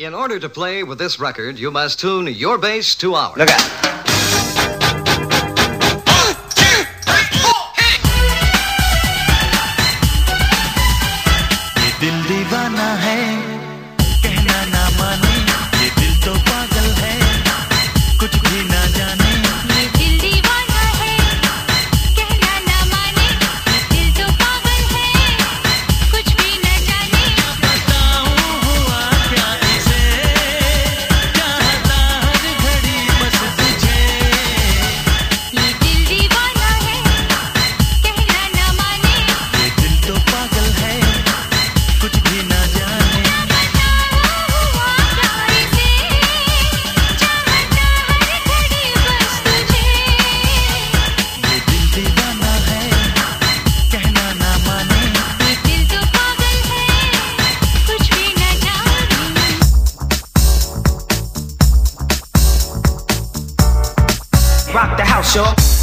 In order to play with this record, you must tune your bass to ours. Look out. out.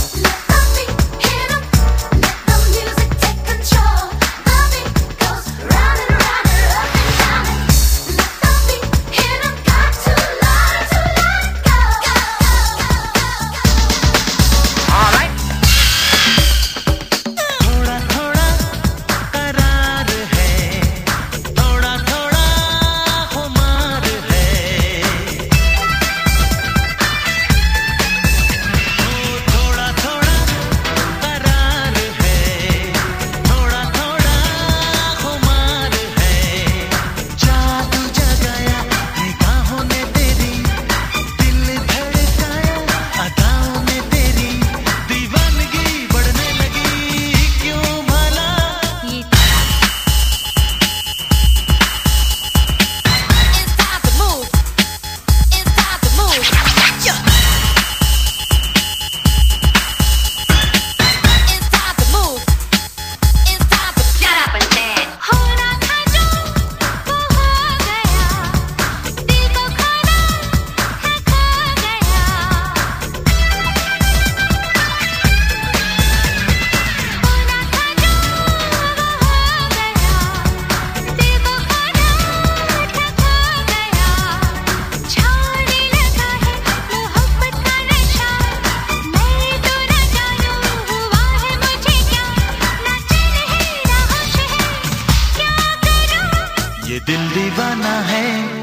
दिल दीवाना है।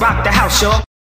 rock the house, y'all.